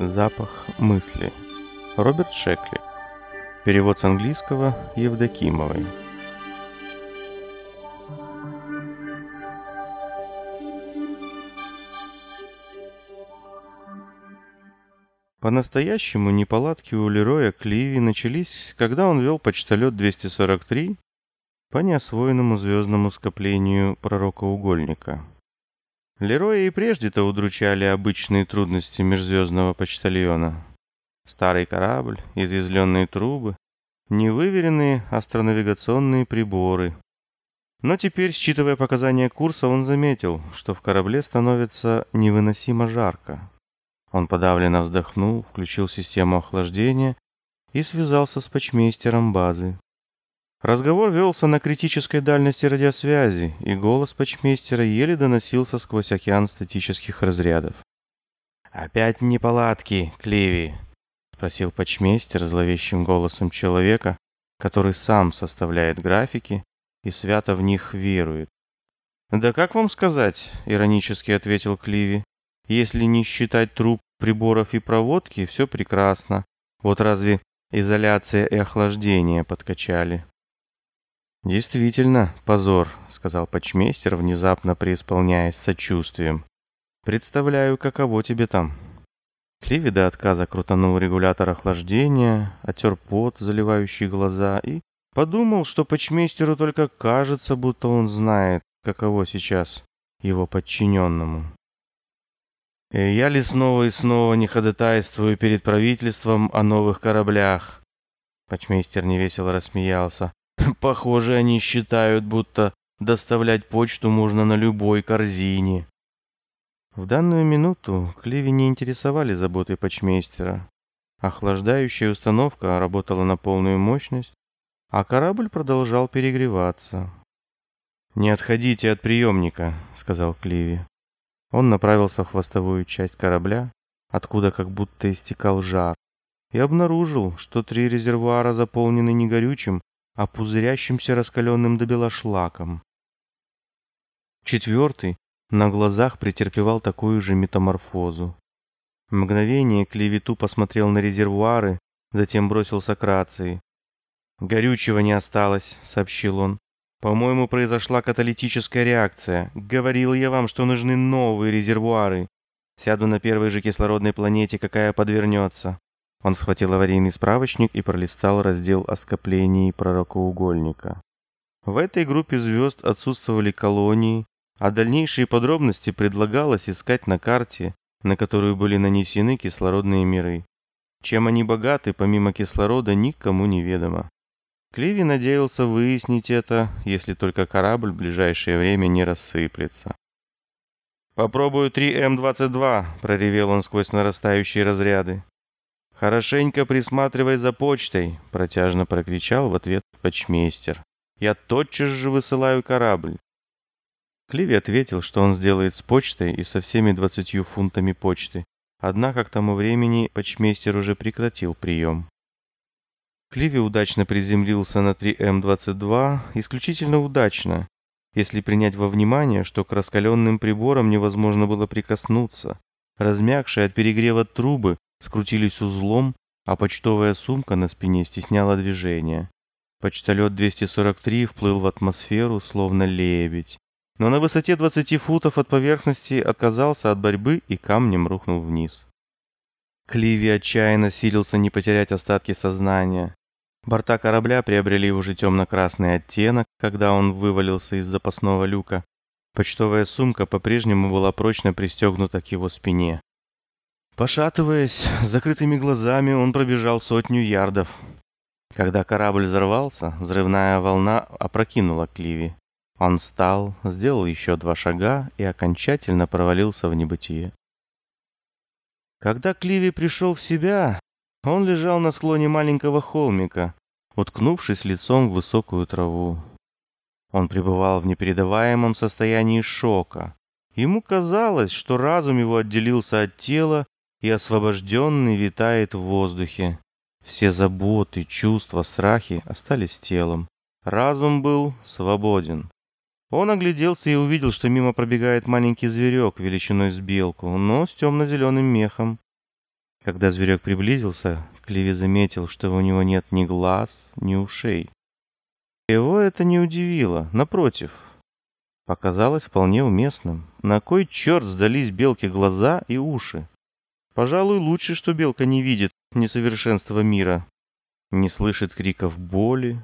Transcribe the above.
Запах мысли. Роберт Шекли. Перевод с английского Евдокимовой. По-настоящему неполадки у Лероя Кливи начались, когда он вел почтолет 243 по неосвоенному звездному скоплению пророка-угольника. Лероя и прежде-то удручали обычные трудности межзвездного почтальона. Старый корабль, изъязвленные трубы, невыверенные астронавигационные приборы. Но теперь, считывая показания курса, он заметил, что в корабле становится невыносимо жарко. Он подавленно вздохнул, включил систему охлаждения и связался с почмейстером базы. Разговор велся на критической дальности радиосвязи, и голос почмейстера еле доносился сквозь океан статических разрядов. «Опять неполадки, Кливи?» — спросил почмейстер зловещим голосом человека, который сам составляет графики и свято в них верует. «Да как вам сказать?» — иронически ответил Кливи. «Если не считать труб, приборов и проводки, все прекрасно. Вот разве изоляция и охлаждение подкачали?» «Действительно, позор», — сказал почмейстер, внезапно преисполняясь сочувствием. «Представляю, каково тебе там». Кливи до отказа крутанул регулятор охлаждения, отер пот, заливающий глаза, и подумал, что почмейстеру только кажется, будто он знает, каково сейчас его подчиненному. И «Я ли снова и снова не ходатайствую перед правительством о новых кораблях?» Почмейстер невесело рассмеялся. Похоже, они считают, будто доставлять почту можно на любой корзине. В данную минуту Кливи не интересовали заботы почмейстера. Охлаждающая установка работала на полную мощность, а корабль продолжал перегреваться. «Не отходите от приемника», — сказал Кливи. Он направился в хвостовую часть корабля, откуда как будто истекал жар, и обнаружил, что три резервуара заполнены не горючим, а пузырящимся раскаленным до бела шлаком. Четвертый на глазах претерпевал такую же метаморфозу. Мгновение клевету посмотрел на резервуары, затем бросился к. «Горючего не осталось», — сообщил он. «По-моему, произошла каталитическая реакция. Говорил я вам, что нужны новые резервуары. Сяду на первой же кислородной планете, какая подвернется. Он схватил аварийный справочник и пролистал раздел о скоплении пророкоугольника. В этой группе звезд отсутствовали колонии, а дальнейшие подробности предлагалось искать на карте, на которую были нанесены кислородные миры. Чем они богаты, помимо кислорода, никому не ведомо. Кливи надеялся выяснить это, если только корабль в ближайшее время не рассыплется. «Попробую 3М-22», — проревел он сквозь нарастающие разряды. «Хорошенько присматривай за почтой», — протяжно прокричал в ответ почмейстер. «Я тотчас же высылаю корабль». Кливи ответил, что он сделает с почтой и со всеми двадцатью фунтами почты. Однако к тому времени почмейстер уже прекратил прием. Кливи удачно приземлился на 3М22, исключительно удачно, если принять во внимание, что к раскаленным приборам невозможно было прикоснуться. Размягшие от перегрева трубы скрутились узлом, а почтовая сумка на спине стесняла движение. Почтолет 243 вплыл в атмосферу, словно лебедь. Но на высоте 20 футов от поверхности отказался от борьбы и камнем рухнул вниз. Кливи отчаянно силился не потерять остатки сознания. Борта корабля приобрели уже темно-красный оттенок, когда он вывалился из запасного люка. Почтовая сумка по-прежнему была прочно пристегнута к его спине. Пошатываясь, закрытыми глазами он пробежал сотню ярдов. Когда корабль взорвался, взрывная волна опрокинула Кливи. Он встал, сделал еще два шага и окончательно провалился в небытие. Когда Кливи пришел в себя, он лежал на склоне маленького холмика, уткнувшись лицом в высокую траву. Он пребывал в непередаваемом состоянии шока. Ему казалось, что разум его отделился от тела и освобожденный витает в воздухе. Все заботы, чувства, страхи остались телом. Разум был свободен. Он огляделся и увидел, что мимо пробегает маленький зверек величиной с белку, но с темно-зеленым мехом. Когда зверек приблизился, Кливи заметил, что у него нет ни глаз, ни ушей. Его это не удивило, напротив. Показалось вполне уместным. На кой черт сдались белки глаза и уши? Пожалуй, лучше, что белка не видит несовершенства мира, не слышит криков боли,